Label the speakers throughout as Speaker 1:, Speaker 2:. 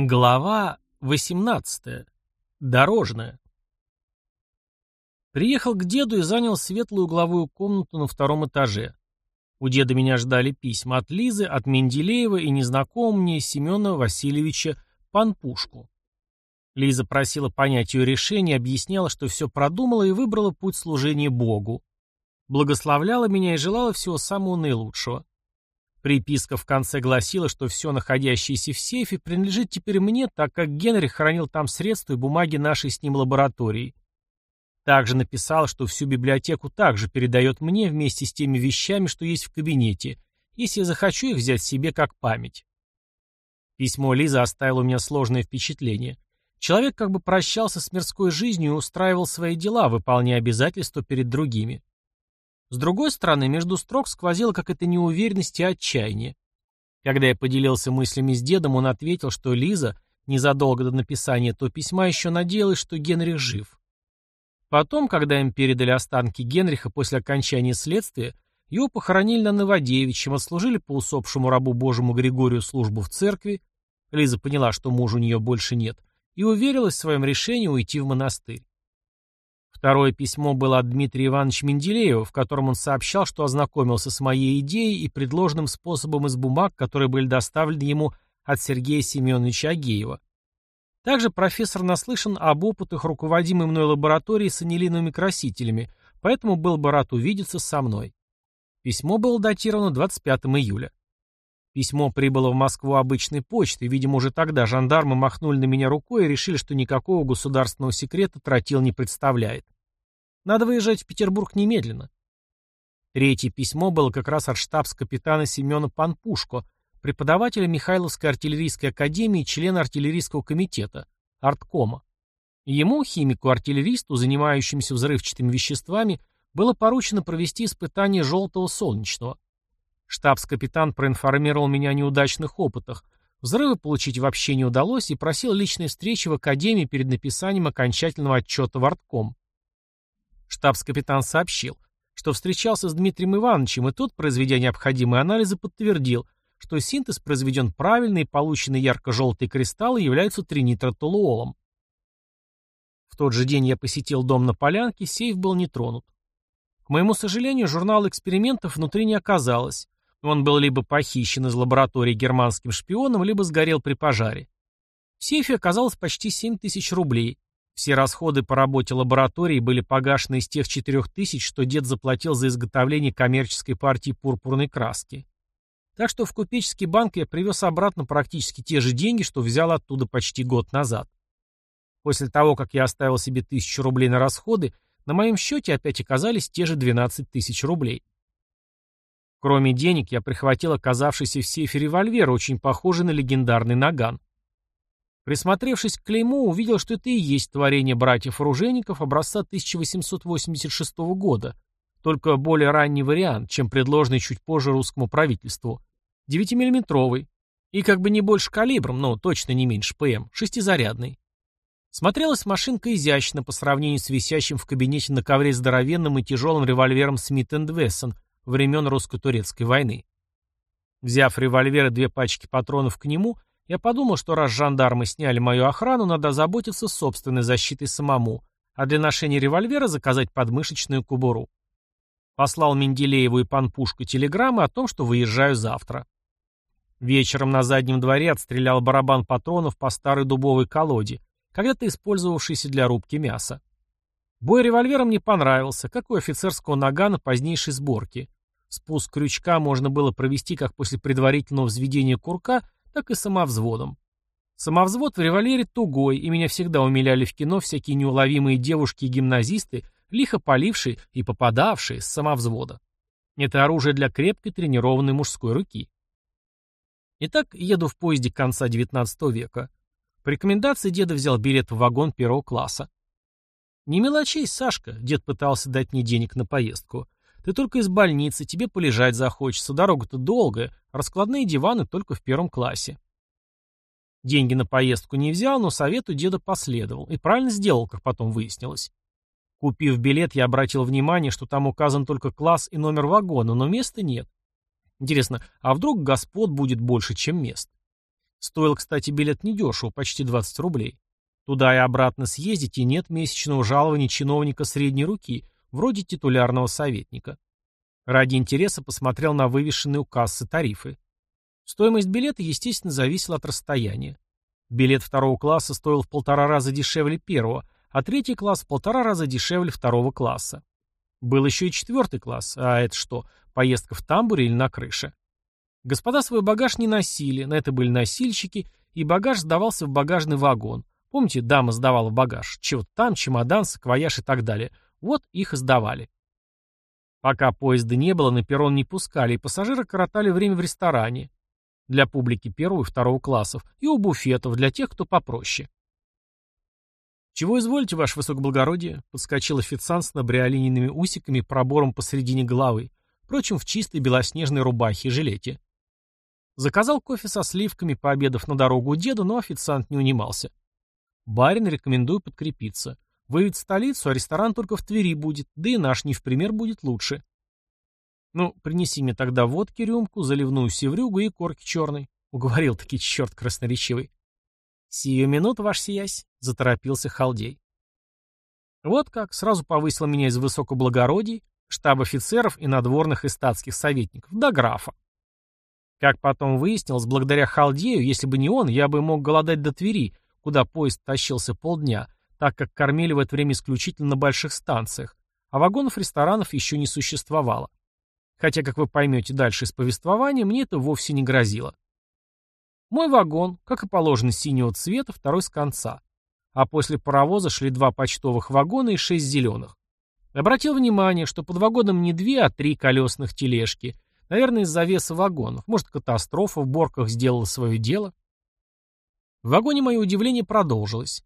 Speaker 1: Глава 18. Дорожная. Приехал к деду и занял светлую угловую комнату на втором этаже. У деда меня ждали письма от Лизы, от Менделеева и незнакомого мне Семена Васильевича Панпушку. Лиза просила понять ее решение, объясняла, что все продумала и выбрала путь служения Богу. Благословляла меня и желала всего самого наилучшего. Приписка в конце гласила, что все находящееся в сейфе принадлежит теперь мне, так как Генри хранил там средства и бумаги нашей с ним лаборатории. Также написал, что всю библиотеку также передает мне вместе с теми вещами, что есть в кабинете, если я захочу их взять себе как память. Письмо Лизы оставило у меня сложное впечатление. Человек как бы прощался с мирской жизнью и устраивал свои дела, выполняя обязательства перед другими. С другой стороны, между строк сквозило какая-то неуверенность и отчаяние. Когда я поделился мыслями с дедом, он ответил, что Лиза, незадолго до написания то письма, еще надеялась, что Генрих жив. Потом, когда им передали останки Генриха после окончания следствия, его похоронили на Новодевичьем, отслужили по усопшему рабу Божьему Григорию службу в церкви. Лиза поняла, что мужа у нее больше нет, и уверилась в своем решении уйти в монастырь. Второе письмо было от Дмитрия Ивановича Менделеева, в котором он сообщал, что ознакомился с моей идеей и предложенным способом из бумаг, которые были доставлены ему от Сергея Семеновича Агеева. Также профессор наслышан об опытах руководимой мной лаборатории с анилиновыми красителями, поэтому был бы рад увидеться со мной. Письмо было датировано 25 июля. Письмо прибыло в Москву обычной почтой, видимо, уже тогда жандармы махнули на меня рукой и решили, что никакого государственного секрета тротил не представляет. Надо выезжать в Петербург немедленно. Третье письмо было как раз от штабс-капитана Семена Панпушко, преподавателя Михайловской артиллерийской академии члена артиллерийского комитета, арткома. Ему, химику-артиллеристу, занимающемуся взрывчатыми веществами, было поручено провести испытание желтого солнечного. Штабс-капитан проинформировал меня о неудачных опытах. Взрывы получить вообще не удалось и просил личной встречи в Академии перед написанием окончательного отчета в артком. Штабс-капитан сообщил, что встречался с Дмитрием Ивановичем, и тот, произведя необходимые анализы, подтвердил, что синтез произведен правильно и полученные ярко-желтые кристаллы являются тринитротолуолом. В тот же день я посетил дом на полянке, сейф был не тронут. К моему сожалению, журнала экспериментов внутри не оказалось, он был либо похищен из лаборатории германским шпионом, либо сгорел при пожаре. В сейфе оказалось почти 7 тысяч рублей. Все расходы по работе лаборатории были погашены из тех 4 тысяч, что дед заплатил за изготовление коммерческой партии пурпурной краски. Так что в купеческий банк я привез обратно практически те же деньги, что взял оттуда почти год назад. После того, как я оставил себе тысячу рублей на расходы, на моем счете опять оказались те же 12 тысяч рублей. Кроме денег, я прихватил оказавшийся в сейфе револьвер, очень похожий на легендарный наган. Присмотревшись к клейму, увидел, что это и есть творение братьев-оружейников образца 1886 года, только более ранний вариант, чем предложенный чуть позже русскому правительству. 9-миллиметровый. И как бы не больше калибром, но точно не меньше ПМ, шестизарядный. Смотрелась машинка изящно по сравнению с висящим в кабинете на ковре здоровенным и тяжелым револьвером Смит энд Вессон – времен русско-турецкой войны. Взяв револьвер и две пачки патронов к нему, я подумал, что раз жандармы сняли мою охрану, надо заботиться собственной защитой самому, а для ношения револьвера заказать подмышечную кубуру. Послал Менделееву и Панпушку телеграммы о том, что выезжаю завтра. Вечером на заднем дворе отстрелял барабан патронов по старой дубовой колоде, когда-то использовавшейся для рубки мяса. Бой револьвером не понравился, как у офицерского нагана позднейшей сборки – Спуск крючка можно было провести как после предварительного взведения курка, так и самовзводом. Самовзвод в револьвере тугой, и меня всегда умиляли в кино всякие неуловимые девушки и гимназисты, лихо полившие и попадавшие с самовзвода. Это оружие для крепкой тренированной мужской руки. Итак, еду в поезде конца XIX века. По рекомендации деда взял билет в вагон первого класса. «Не мелочись, Сашка», — дед пытался дать мне денег на поездку. Ты только из больницы, тебе полежать захочется, дорога-то долгая, раскладные диваны только в первом классе. Деньги на поездку не взял, но совету деда последовал. И правильно сделал, как потом выяснилось. Купив билет, я обратил внимание, что там указан только класс и номер вагона, но места нет. Интересно, а вдруг господ будет больше, чем мест? Стоил, кстати, билет недешево, почти 20 рублей. Туда и обратно съездить, и нет месячного жалования чиновника средней руки – вроде титулярного советника. Ради интереса посмотрел на вывешенные у кассы тарифы. Стоимость билета, естественно, зависела от расстояния. Билет второго класса стоил в полтора раза дешевле первого, а третий класс в полтора раза дешевле второго класса. Был еще и четвертый класс, а это что, поездка в тамбуре или на крыше? Господа свой багаж не носили, на это были носильщики, и багаж сдавался в багажный вагон. Помните, дама сдавала в багаж? Чего там, чемодан, саквояж и так далее. Вот их и сдавали. Пока поезда не было, на перрон не пускали, и пассажиры коротали время в ресторане. Для публики первого и второго классов, и у буфетов, для тех, кто попроще. «Чего изволите, ваше высокоблагородие?» — подскочил официант с набриолиненными усиками пробором посредине головы, впрочем, в чистой белоснежной рубахе и жилете. Заказал кофе со сливками, пообедав на дорогу у деда, но официант не унимался. «Барин, рекомендую подкрепиться. Вы столицу, а ресторан только в Твери будет, да и наш не в пример будет лучше. Ну, принеси мне тогда водки, рюмку, заливную севрюгу и корки черной. Уговорил-таки черт красноречивый. Сию минут, ваш сиясь, заторопился халдей. Вот как, сразу повысил меня из высокоблагородий, штаб офицеров и надворных и статских советников, до графа. Как потом выяснилось, благодаря халдею, если бы не он, я бы мог голодать до Твери, куда поезд тащился полдня, так как кормили в это время исключительно на больших станциях, а вагонов ресторанов еще не существовало. Хотя, как вы поймете дальше из повествования, мне это вовсе не грозило. Мой вагон, как и положено, синего цвета, второй с конца. А после паровоза шли два почтовых вагона и шесть зеленых. Обратил внимание, что под вагоном не две, а три колесных тележки. Наверное, из-за веса вагонов. Может, катастрофа в борках сделала свое дело? В вагоне мое удивление продолжилось.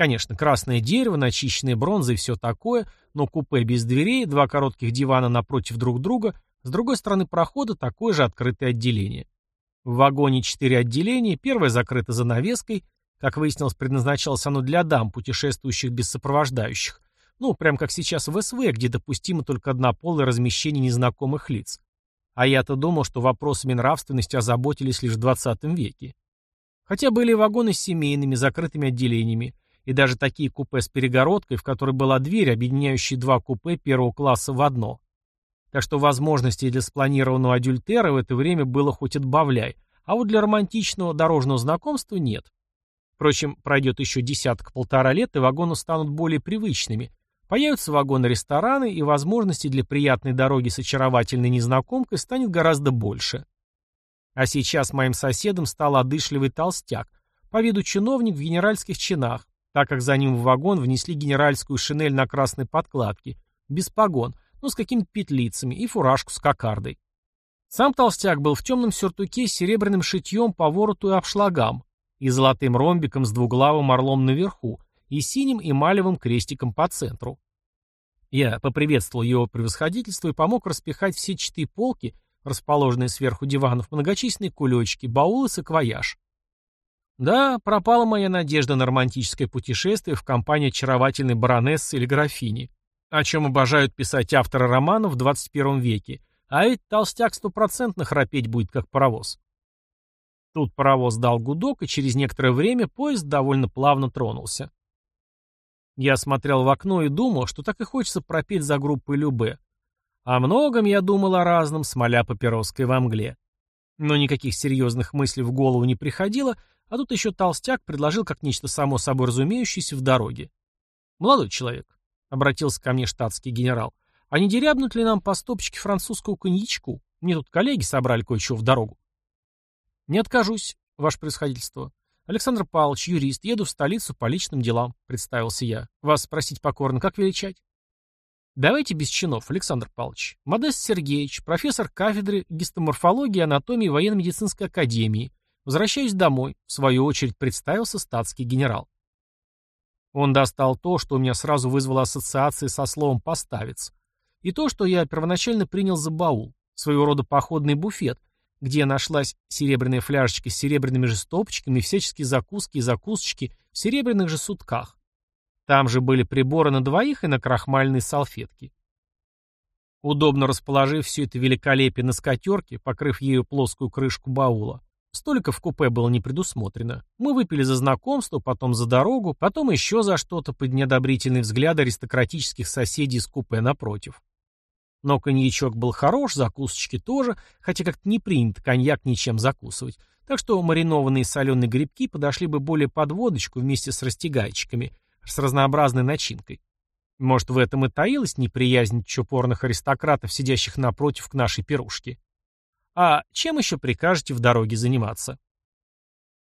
Speaker 1: Конечно, красное дерево, начищенные бронзы и все такое, но купе без дверей, два коротких дивана напротив друг друга, с другой стороны прохода такое же открытое отделение. В вагоне четыре отделения, первое закрыто занавеской, как выяснилось, предназначалось оно для дам, путешествующих без сопровождающих. Ну, прям как сейчас в СВ, где допустимо только однополое размещение незнакомых лиц. А я-то думал, что вопросами нравственности озаботились лишь в 20 веке. Хотя были вагоны с семейными, закрытыми отделениями, и даже такие купе с перегородкой, в которой была дверь, объединяющая два купе первого класса в одно. Так что возможностей для спланированного адюльтера в это время было хоть отбавляй, а вот для романтичного дорожного знакомства нет. Впрочем, пройдет еще десяток-полтора лет, и вагоны станут более привычными. Появятся вагоны-рестораны, и возможностей для приятной дороги с очаровательной незнакомкой станет гораздо больше. А сейчас моим соседом стал одышливый толстяк, по виду чиновник в генеральских чинах, так как за ним в вагон внесли генеральскую шинель на красной подкладке, без погон, но с какими-то петлицами и фуражку с кокардой. Сам толстяк был в темном сюртуке с серебряным шитьем по вороту и обшлагам, и золотым ромбиком с двуглавым орлом наверху, и синим эмалевым крестиком по центру. Я поприветствовал его превосходительство и помог распихать все четыре полки, расположенные сверху диванов, многочисленные кулечки, баулы, саквояж. Да, пропала моя надежда на романтическое путешествие в компании очаровательной баронессы или графини, о чем обожают писать авторы романов в 21 веке, а ведь толстяк стопроцентно храпеть будет, как паровоз. Тут паровоз дал гудок, и через некоторое время поезд довольно плавно тронулся. Я смотрел в окно и думал, что так и хочется пропеть за группой Любе. О многом я думал о разном, смоля папироской во мгле. Но никаких серьезных мыслей в голову не приходило, а тут еще толстяк предложил как нечто само собой разумеющееся в дороге. «Молодой человек», — обратился ко мне штатский генерал, «а не дерябнут ли нам по стопочке французского коньячку? Мне тут коллеги собрали кое-чего в дорогу». «Не откажусь, ваше происходительство», Александр Павлович, юрист, еду в столицу по личным делам, представился я. Вас спросить покорно, как величать? Давайте без чинов, Александр Павлович. Модест Сергеевич, профессор кафедры гистоморфологии и анатомии военно-медицинской академии, Возвращаюсь домой, в свою очередь представился статский генерал. Он достал то, что у меня сразу вызвало ассоциации со словом «поставец», и то, что я первоначально принял за баул, своего рода походный буфет, где нашлась серебряная фляжечка с серебряными же стопочками, всяческие закуски и закусочки в серебряных же сутках. Там же были приборы на двоих и на крахмальные салфетки. Удобно расположив все это великолепие на скатерке, покрыв ею плоскую крышку баула, Столько в купе было не предусмотрено. Мы выпили за знакомство, потом за дорогу, потом еще за что-то под неодобрительный взгляд аристократических соседей из купе напротив. Но коньячок был хорош, закусочки тоже, хотя как-то не принято коньяк ничем закусывать. Так что маринованные соленые грибки подошли бы более под водочку вместе с растягайчиками, с разнообразной начинкой. Может, в этом и таилась неприязнь чупорных аристократов, сидящих напротив к нашей пирушке. А чем еще прикажете в дороге заниматься?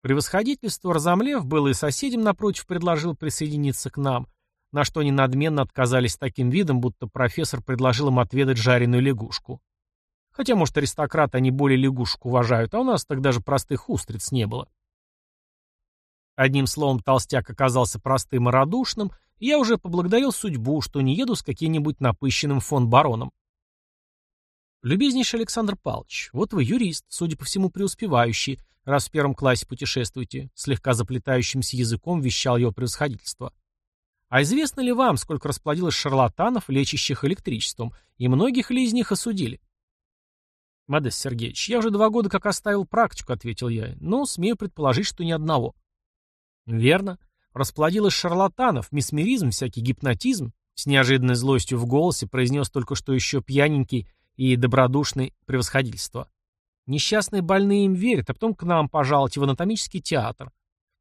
Speaker 1: Превосходительство разомлев, было и соседям напротив предложил присоединиться к нам, на что они надменно отказались таким видом, будто профессор предложил им отведать жареную лягушку. Хотя, может, аристократы они более лягушек уважают, а у нас тогда же простых устриц не было. Одним словом, толстяк оказался простым и радушным, и я уже поблагодарил судьбу, что не еду с каким-нибудь напыщенным фон бароном. «Любезнейший Александр Павлович, вот вы юрист, судя по всему преуспевающий, раз в первом классе путешествуете», слегка заплетающимся языком вещал его превосходительство. «А известно ли вам, сколько расплодилось шарлатанов, лечащих электричеством, и многих ли из них осудили?» «Модест Сергеевич, я уже два года как оставил практику», — ответил я, «но смею предположить, что ни одного». «Верно. Расплодилось шарлатанов, мисмеризм, всякий гипнотизм», — с неожиданной злостью в голосе произнес только что еще пьяненький и добродушное превосходительство. Несчастные больные им верят, а потом к нам пожаловать в анатомический театр.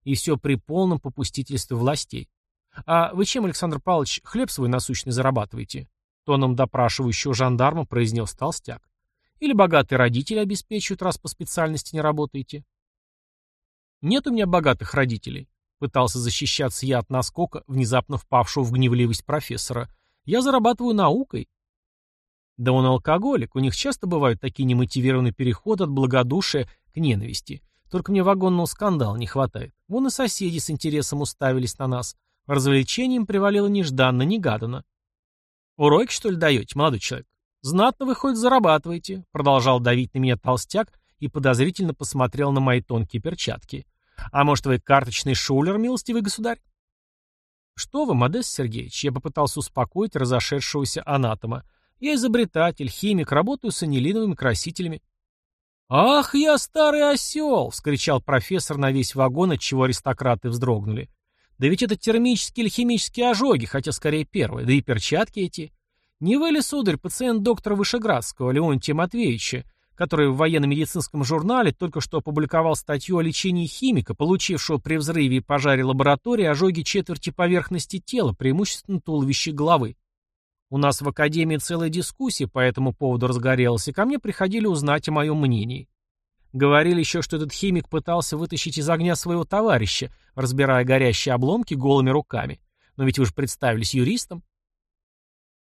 Speaker 1: И все при полном попустительстве властей. «А вы чем, Александр Павлович, хлеб свой насущный зарабатываете?» Тоном допрашивающего жандарма произнес толстяк. «Или богатые родители обеспечивают, раз по специальности не работаете?» «Нет у меня богатых родителей», — пытался защищаться я от наскока, внезапно впавшего в гневливость профессора. «Я зарабатываю наукой, да он алкоголик, у них часто бывают такие немотивированные переходы от благодушия к ненависти. Только мне вагонного скандала не хватает. Вон и соседи с интересом уставились на нас. Развлечением привалило нежданно-негаданно. «Уроки, что ли, даете, молодой человек?» «Знатно вы хоть зарабатываете», — продолжал давить на меня толстяк и подозрительно посмотрел на мои тонкие перчатки. «А может, вы карточный шулер, милостивый государь?» «Что вы, Модест Сергеевич?» Я попытался успокоить разошедшегося анатома. Я изобретатель, химик, работаю с анилиновыми красителями. «Ах, я старый осел!» — вскричал профессор на весь вагон, от чего аристократы вздрогнули. «Да ведь это термические или химические ожоги, хотя скорее первые, да и перчатки эти. Не вы ли, сударь, пациент доктора Вышеградского, Леонтия Матвеевича, который в военно-медицинском журнале только что опубликовал статью о лечении химика, получившего при взрыве и пожаре лаборатории ожоги четверти поверхности тела, преимущественно туловища головы. У нас в академии целая дискуссия по этому поводу разгорелась, и ко мне приходили узнать о моем мнении. Говорили еще, что этот химик пытался вытащить из огня своего товарища, разбирая горящие обломки голыми руками. Но ведь вы же представились юристом.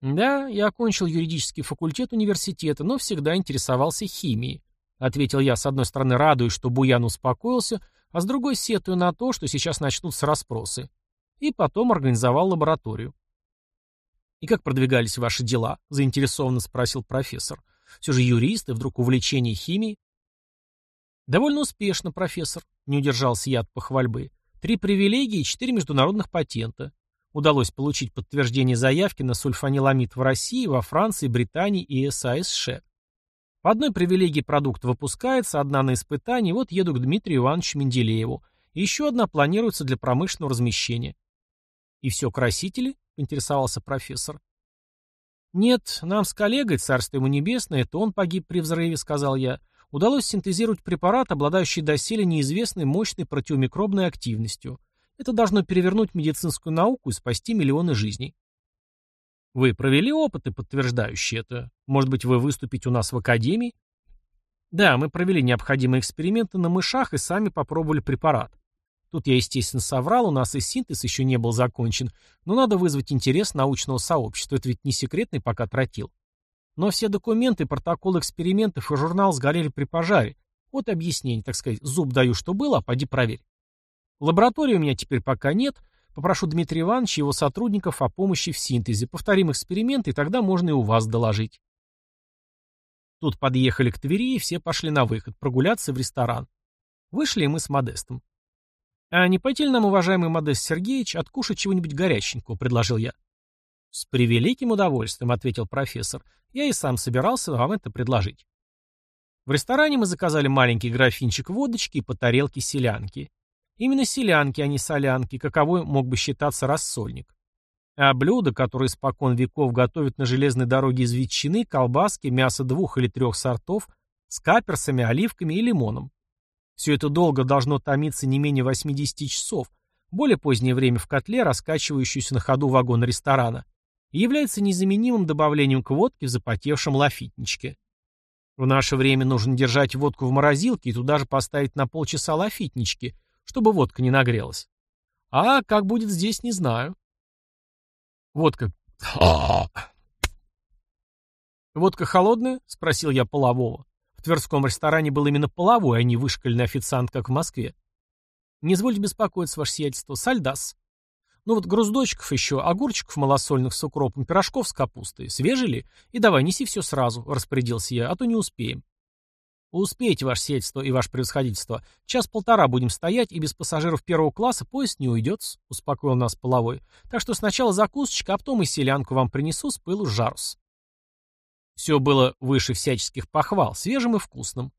Speaker 1: «Да, я окончил юридический факультет университета, но всегда интересовался химией», — ответил я, с одной стороны радуясь, что Буян успокоился, а с другой сетую на то, что сейчас начнутся расспросы. И потом организовал лабораторию. «И как продвигались ваши дела?» – заинтересованно спросил профессор. «Все же юрист и вдруг увлечение химией?» «Довольно успешно, профессор», – не удержался я от похвальбы. «Три привилегии и четыре международных патента. Удалось получить подтверждение заявки на сульфаниламид в России, во Франции, Британии и САСШ. По одной привилегии продукт выпускается, одна на испытании, вот еду к Дмитрию Ивановичу Менделееву. И еще одна планируется для промышленного размещения. «И все красители?» — поинтересовался профессор. «Нет, нам с коллегой, царство ему небесное, это он погиб при взрыве», — сказал я, удалось синтезировать препарат, обладающий доселе неизвестной мощной противомикробной активностью. Это должно перевернуть медицинскую науку и спасти миллионы жизней. Вы провели опыты, подтверждающие это. Может быть, вы выступите у нас в академии? Да, мы провели необходимые эксперименты на мышах и сами попробовали препарат. Тут я, естественно, соврал, у нас и синтез еще не был закончен, но надо вызвать интерес научного сообщества, это ведь не секретный пока тротил. Но все документы, протокол экспериментов и журнал сгорели при пожаре. Вот объяснение, так сказать, зуб даю, что было, а поди проверь. Лаборатории у меня теперь пока нет. Попрошу Дмитрия Ивановича и его сотрудников о помощи в синтезе. Повторим эксперименты, и тогда можно и у вас доложить. Тут подъехали к Твери, и все пошли на выход, прогуляться в ресторан. Вышли мы с Модестом. «А не пойти ли нам, уважаемый Модест Сергеевич, откушать чего-нибудь горяченького?» — предложил я. «С превеликим удовольствием», — ответил профессор. «Я и сам собирался вам это предложить». В ресторане мы заказали маленький графинчик водочки и по тарелке селянки. Именно селянки, а не солянки, каковой мог бы считаться рассольник. А блюда, которые спокон веков готовят на железной дороге из ветчины, колбаски, мяса двух или трех сортов, с каперсами, оливками и лимоном. Все это долго должно томиться не менее 80 часов, более позднее время в котле, раскачивающуюся на ходу вагон ресторана, и является незаменимым добавлением к водке в запотевшем лафитничке. В наше время нужно держать водку в морозилке и туда же поставить на полчаса лафитнички, чтобы водка не нагрелась. А как будет здесь, не знаю. Водка. А. Водка холодная? Спросил я полового. В Тверском ресторане был именно половой, а не вышкаленный официант, как в Москве. Не извольте беспокоиться, ваше сиятельство, сальдас. Ну вот груздочков еще, огурчиков малосольных с укропом, пирожков с капустой. Свежие ли? И давай, неси все сразу, распорядился я, а то не успеем. Успеете, ваше сельство и ваше превосходительство. Час-полтора будем стоять, и без пассажиров первого класса поезд не уйдет, успокоил нас половой. Так что сначала закусочка, а потом и селянку вам принесу с пылу жарус. Все было выше всяческих похвал, свежим и вкусным.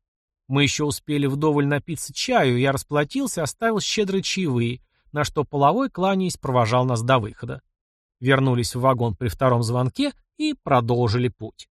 Speaker 1: Мы еще успели вдоволь напиться чаю, я расплатился, оставил щедрые чаевые, на что половой, кланяясь, провожал нас до выхода. Вернулись в вагон при втором звонке и продолжили путь.